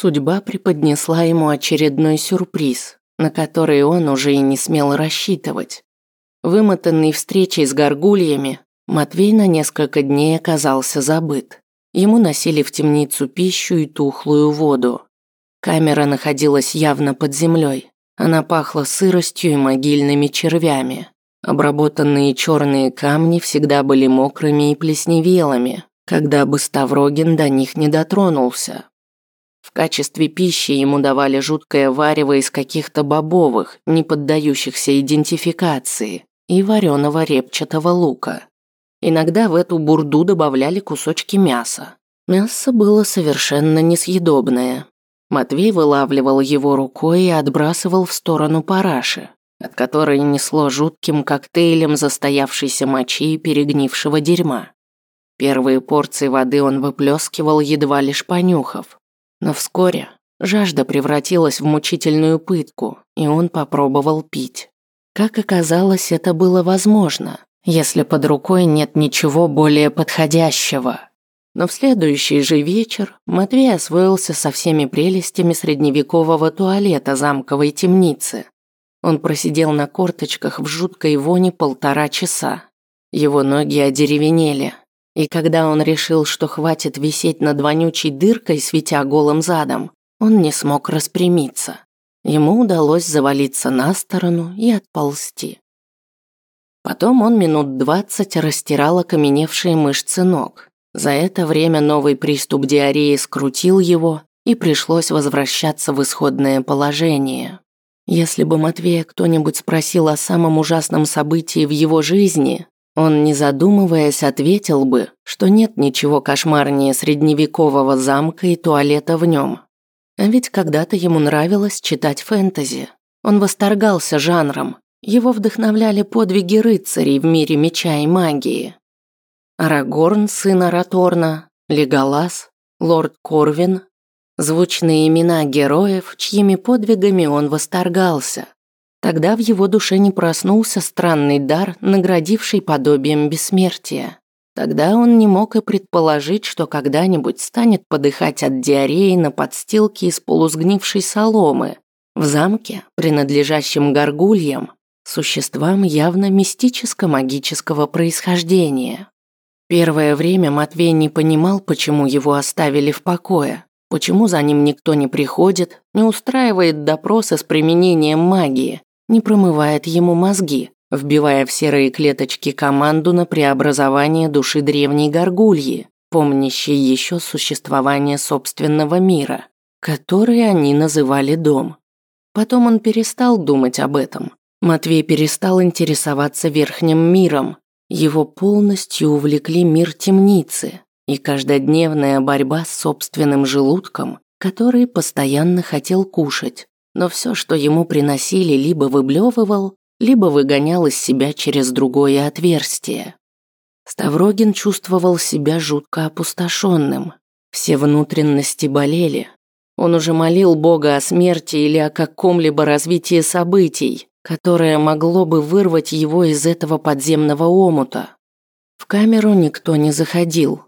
Судьба преподнесла ему очередной сюрприз, на который он уже и не смел рассчитывать. Вымотанный встречей с горгульями, Матвей на несколько дней оказался забыт. Ему носили в темницу пищу и тухлую воду. Камера находилась явно под землей. Она пахла сыростью и могильными червями. Обработанные черные камни всегда были мокрыми и плесневелыми, когда бы Ставрогин до них не дотронулся. В качестве пищи ему давали жуткое варево из каких-то бобовых, не поддающихся идентификации, и вареного репчатого лука. Иногда в эту бурду добавляли кусочки мяса. Мясо было совершенно несъедобное. Матвей вылавливал его рукой и отбрасывал в сторону параши, от которой несло жутким коктейлем застоявшейся мочи и перегнившего дерьма. Первые порции воды он выплескивал едва лишь понюхав. Но вскоре жажда превратилась в мучительную пытку, и он попробовал пить. Как оказалось, это было возможно, если под рукой нет ничего более подходящего. Но в следующий же вечер Матвей освоился со всеми прелестями средневекового туалета замковой темницы. Он просидел на корточках в жуткой воне полтора часа. Его ноги одеревенели, и когда он решил, что хватит висеть над вонючей дыркой, светя голым задом, он не смог распрямиться. Ему удалось завалиться на сторону и отползти. Потом он минут двадцать растирал окаменевшие мышцы ног. За это время новый приступ диареи скрутил его, и пришлось возвращаться в исходное положение. Если бы Матвея кто-нибудь спросил о самом ужасном событии в его жизни, он, не задумываясь, ответил бы, что нет ничего кошмарнее средневекового замка и туалета в нем. А ведь когда-то ему нравилось читать фэнтези. Он восторгался жанром, его вдохновляли подвиги рыцарей в мире меча и магии. Арагорн, сын Араторна, Леголас, лорд Корвин – звучные имена героев, чьими подвигами он восторгался. Тогда в его душе не проснулся странный дар, наградивший подобием бессмертия. Тогда он не мог и предположить, что когда-нибудь станет подыхать от диареи на подстилке из полусгнившей соломы в замке, принадлежащем горгульям, существам явно мистическо-магического происхождения. Первое время Матвей не понимал, почему его оставили в покое, почему за ним никто не приходит, не устраивает допросы с применением магии, не промывает ему мозги, вбивая в серые клеточки команду на преобразование души древней горгульи, помнящей еще существование собственного мира, который они называли дом. Потом он перестал думать об этом, Матвей перестал интересоваться верхним миром. Его полностью увлекли мир темницы и каждодневная борьба с собственным желудком, который постоянно хотел кушать, но все, что ему приносили, либо выблевывал, либо выгонял из себя через другое отверстие. Ставрогин чувствовал себя жутко опустошенным. Все внутренности болели. Он уже молил Бога о смерти или о каком-либо развитии событий, которое могло бы вырвать его из этого подземного омута. В камеру никто не заходил.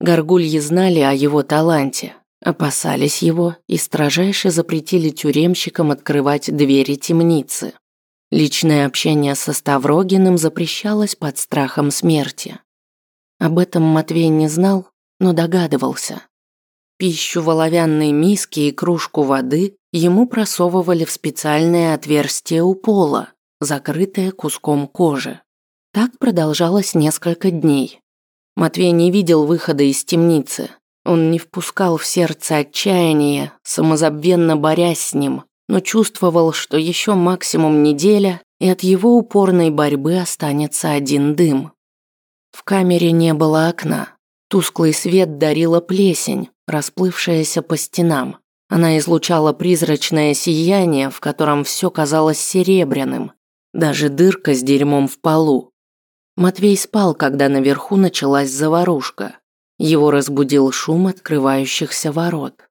Горгульи знали о его таланте, опасались его и строжайше запретили тюремщикам открывать двери темницы. Личное общение со Ставрогиным запрещалось под страхом смерти. Об этом Матвей не знал, но догадывался. Пищу в оловянной миске и кружку воды ему просовывали в специальное отверстие у пола, закрытое куском кожи. Так продолжалось несколько дней. Матвей не видел выхода из темницы. Он не впускал в сердце отчаяние, самозабвенно борясь с ним, но чувствовал, что еще максимум неделя, и от его упорной борьбы останется один дым. В камере не было окна. Тусклый свет дарила плесень, расплывшаяся по стенам. Она излучала призрачное сияние, в котором все казалось серебряным, даже дырка с дерьмом в полу. Матвей спал, когда наверху началась заварушка. Его разбудил шум открывающихся ворот.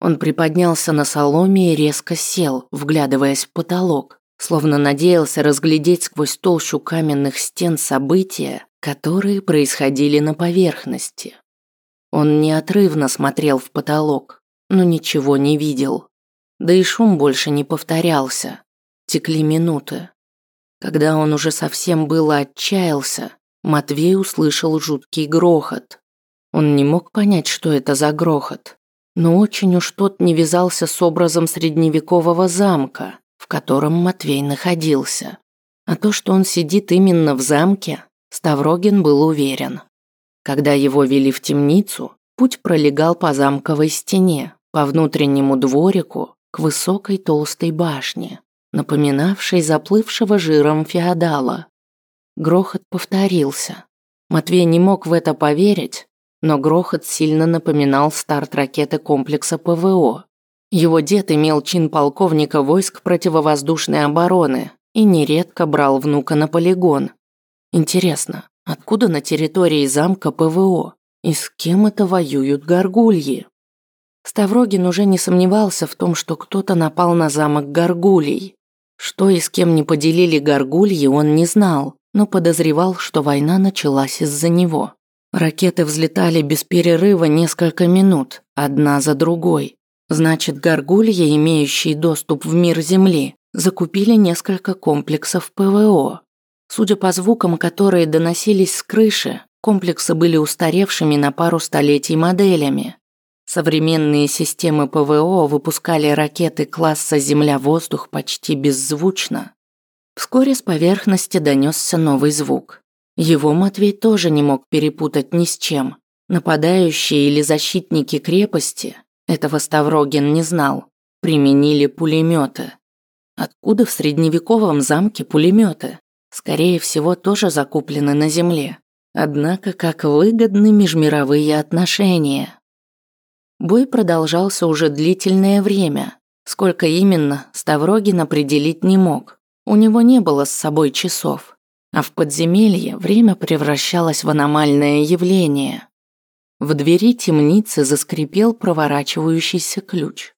Он приподнялся на соломе и резко сел, вглядываясь в потолок, словно надеялся разглядеть сквозь толщу каменных стен события, которые происходили на поверхности. Он неотрывно смотрел в потолок. но ничего не видел. Да и шум больше не повторялся. Текли минуты. Когда он уже совсем было отчаялся, Матвей услышал жуткий грохот. Он не мог понять, что это за грохот, но очень уж тот не вязался с образом средневекового замка, в котором Матвей находился. А то, что он сидит именно в замке, Ставрогин был уверен. Когда его вели в темницу, путь пролегал по замковой стене, по внутреннему дворику, к высокой толстой башне, напоминавшей заплывшего жиром феодала. Грохот повторился. Матвей не мог в это поверить, но грохот сильно напоминал старт ракеты комплекса ПВО. Его дед имел чин полковника войск противовоздушной обороны и нередко брал внука на полигон. Интересно, откуда на территории замка ПВО и с кем это воюют горгульи? Ставрогин уже не сомневался в том, что кто-то напал на замок горгулей. Что и с кем не поделили горгульи, он не знал, но подозревал, что война началась из-за него. Ракеты взлетали без перерыва несколько минут, одна за другой. Значит, горгульи, имеющие доступ в мир Земли, закупили несколько комплексов ПВО. Судя по звукам, которые доносились с крыши, комплексы были устаревшими на пару столетий моделями. Современные системы ПВО выпускали ракеты класса Земля-воздух почти беззвучно. Вскоре с поверхности донесся новый звук. Его Матвей тоже не мог перепутать ни с чем. Нападающие или защитники крепости, этого Ставрогин не знал, применили пулеметы. Откуда в средневековом замке пулеметы? Скорее всего, тоже закуплены на земле. Однако, как выгодны межмировые отношения. Бой продолжался уже длительное время. Сколько именно, Ставрогин определить не мог. У него не было с собой часов а в подземелье время превращалось в аномальное явление. В двери темницы заскрипел проворачивающийся ключ.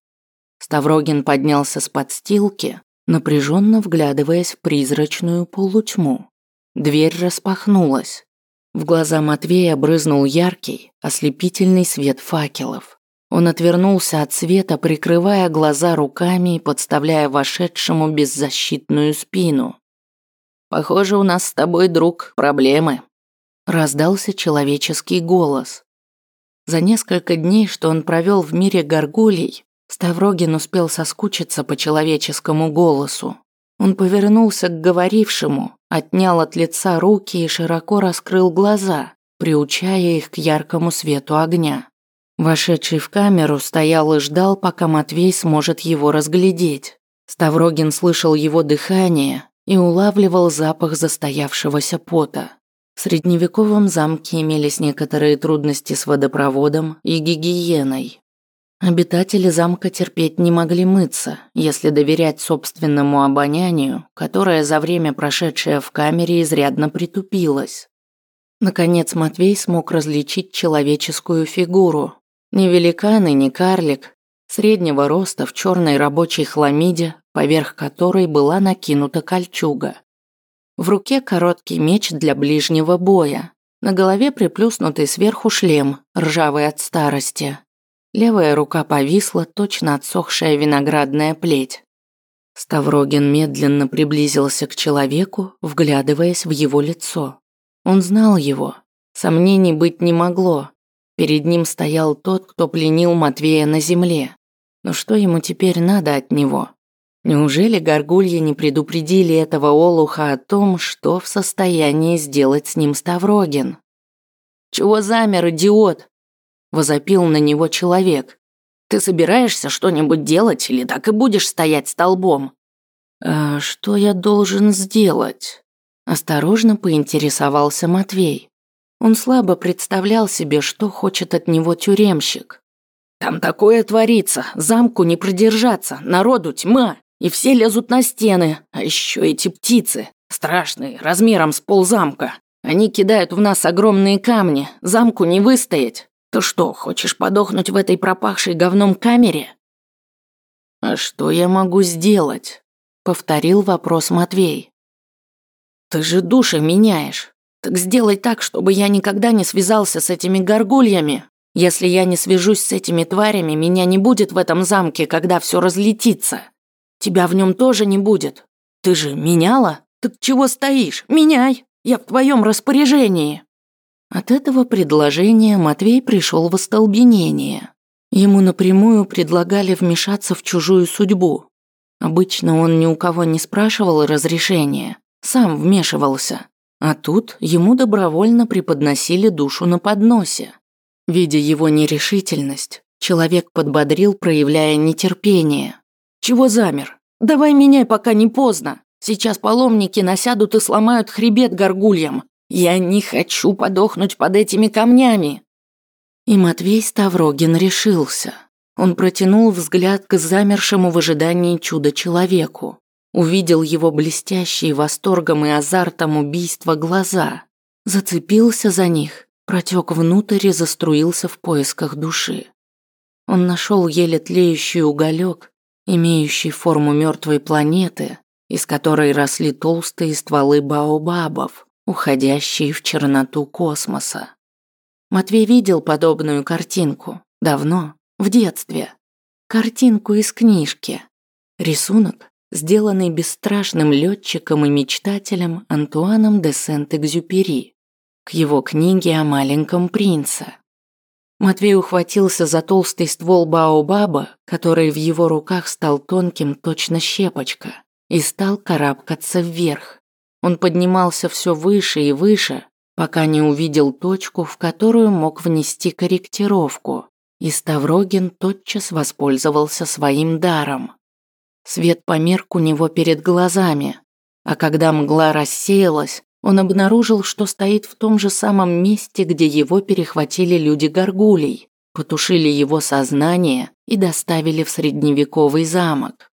Ставрогин поднялся с подстилки, напряженно вглядываясь в призрачную полутьму. Дверь распахнулась. В глаза Матвея брызнул яркий, ослепительный свет факелов. Он отвернулся от света, прикрывая глаза руками и подставляя вошедшему беззащитную спину. Похоже, у нас с тобой, друг, проблемы. Раздался человеческий голос. За несколько дней, что он провел в мире горгулей, Ставрогин успел соскучиться по человеческому голосу. Он повернулся к говорившему, отнял от лица руки и широко раскрыл глаза, приучая их к яркому свету огня. Вошедший в камеру стоял и ждал, пока Матвей сможет его разглядеть. Ставрогин слышал его дыхание, и улавливал запах застоявшегося пота. В средневековом замке имелись некоторые трудности с водопроводом и гигиеной. Обитатели замка терпеть не могли мыться, если доверять собственному обонянию, которое за время, прошедшее в камере, изрядно притупилось. Наконец Матвей смог различить человеческую фигуру. Ни великан и ни карлик, среднего роста в черной рабочей хламиде, поверх которой была накинута кольчуга. В руке короткий меч для ближнего боя, на голове приплюснутый сверху шлем, ржавый от старости. Левая рука повисла, точно отсохшая виноградная плеть. Ставрогин медленно приблизился к человеку, вглядываясь в его лицо. Он знал его. Сомнений быть не могло. Перед ним стоял тот, кто пленил Матвея на земле. Но что ему теперь надо от него? Неужели горгульи не предупредили этого олуха о том, что в состоянии сделать с ним Ставрогин? «Чего замер, идиот?» – возопил на него человек. «Ты собираешься что-нибудь делать или так и будешь стоять столбом?» «А что я должен сделать?» – осторожно поинтересовался Матвей. Он слабо представлял себе, что хочет от него тюремщик. Там такое творится, замку не продержаться, народу тьма, и все лезут на стены, а еще эти птицы, страшные, размером с ползамка. Они кидают в нас огромные камни, замку не выстоять. Ты что, хочешь подохнуть в этой пропахшей говном камере? А что я могу сделать? Повторил вопрос Матвей. Ты же души меняешь. Так сделай так, чтобы я никогда не связался с этими горгульями, Если я не свяжусь с этими тварями, меня не будет в этом замке, когда все разлетится. Тебя в нем тоже не будет. Ты же меняла? Так чего стоишь? Меняй! Я в твоем распоряжении!» От этого предложения Матвей пришел в остолбенение. Ему напрямую предлагали вмешаться в чужую судьбу. Обычно он ни у кого не спрашивал разрешения, сам вмешивался. А тут ему добровольно преподносили душу на подносе. Видя его нерешительность, человек подбодрил, проявляя нетерпение. «Чего замер? Давай меняй, пока не поздно. Сейчас паломники насядут и сломают хребет горгульям. Я не хочу подохнуть под этими камнями. И Матвей Ставрогин решился. Он протянул взгляд к замершему в ожидании чуда человеку. Увидел его блестящие восторгом и азартом убийства глаза. Зацепился за них, протек внутрь и заструился в поисках души. Он нашел еле тлеющий уголек, имеющий форму мертвой планеты, из которой росли толстые стволы баобабов, уходящие в черноту космоса. Матвей видел подобную картинку давно, в детстве. Картинку из книжки. Рисунок, сделанный бесстрашным летчиком и мечтателем Антуаном де Сент-Экзюпери к его книге о маленьком принце. Матвей ухватился за толстый ствол баобаба, который в его руках стал тонким, точно щепочка и стал карабкаться вверх. Он поднимался все выше и выше, пока не увидел точку, в которую мог внести корректировку, и Ставрогин тотчас воспользовался своим даром. Свет померк у него перед глазами, а когда мгла рассеялась, он обнаружил, что стоит в том же самом месте, где его перехватили люди горгулей, потушили его сознание и доставили в средневековый замок.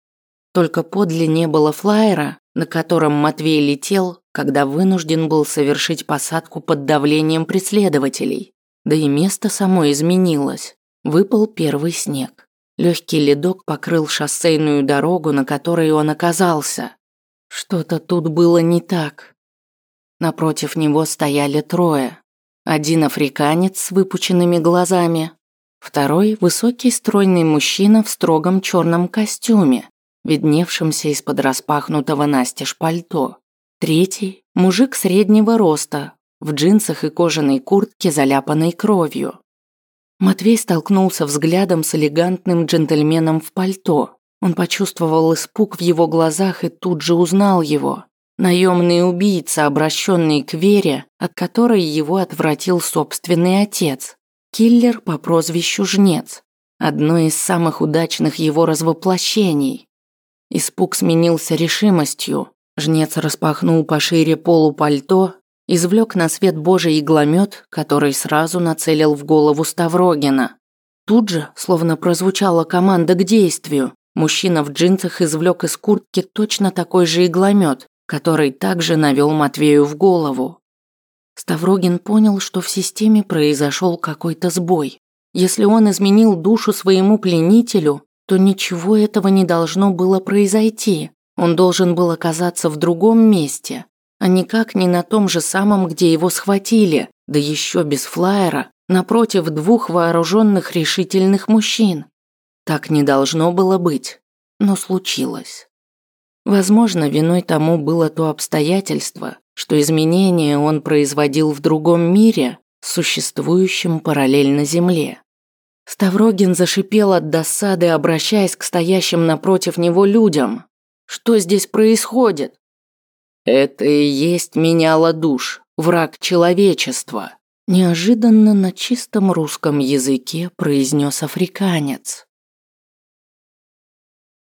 Только подле не было флайера, на котором Матвей летел, когда вынужден был совершить посадку под давлением преследователей. Да и место само изменилось. Выпал первый снег. Легкий ледок покрыл шоссейную дорогу, на которой он оказался. Что-то тут было не так. Напротив него стояли трое. Один африканец с выпученными глазами, второй – высокий стройный мужчина в строгом черном костюме, видневшимся из-под распахнутого настежь пальто. Третий – мужик среднего роста, в джинсах и кожаной куртке, заляпанной кровью. Матвей столкнулся взглядом с элегантным джентльменом в пальто. Он почувствовал испуг в его глазах и тут же узнал его. Наемный убийца, обращенный к Вере, от которой его отвратил собственный отец. Киллер по прозвищу Жнец. Одно из самых удачных его развоплощений. Испуг сменился решимостью. Жнец распахнул пошире полупальто, извлек на свет божий игломет, который сразу нацелил в голову Ставрогина. Тут же, словно прозвучала команда к действию, мужчина в джинсах извлек из куртки точно такой же игломет, который также навел Матвею в голову. Ставрогин понял, что в системе произошел какой-то сбой. Если он изменил душу своему пленителю, то ничего этого не должно было произойти. Он должен был оказаться в другом месте, а никак не на том же самом, где его схватили, да еще без флайера, напротив двух вооруженных решительных мужчин. Так не должно было быть, но случилось. Возможно, виной тому было то обстоятельство, что изменения он производил в другом мире, существующем параллельно Земле. Ставрогин зашипел от досады, обращаясь к стоящим напротив него людям. «Что здесь происходит?» «Это и есть меняла душ, враг человечества», неожиданно на чистом русском языке произнес африканец.